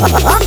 Ha ha ha!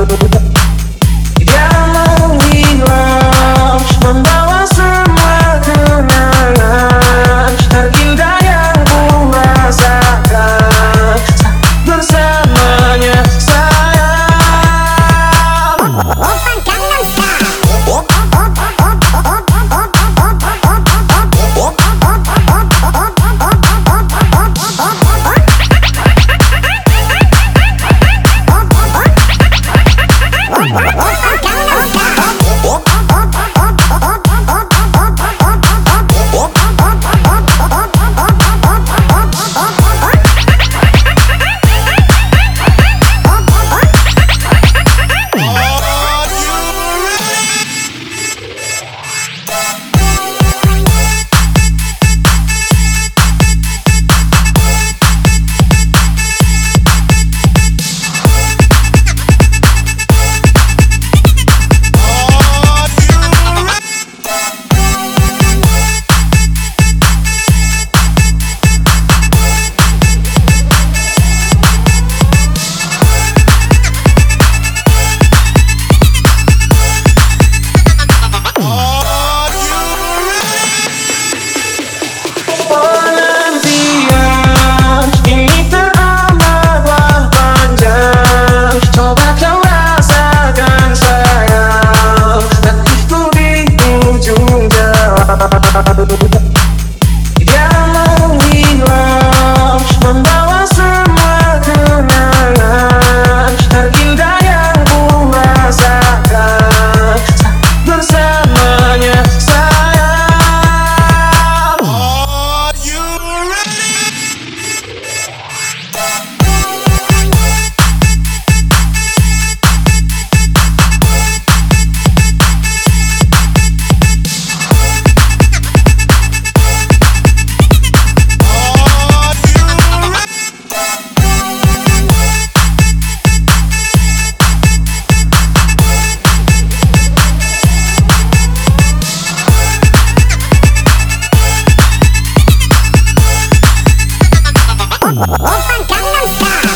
Oh, oh, oh, oh, Oh, Gangnam Style!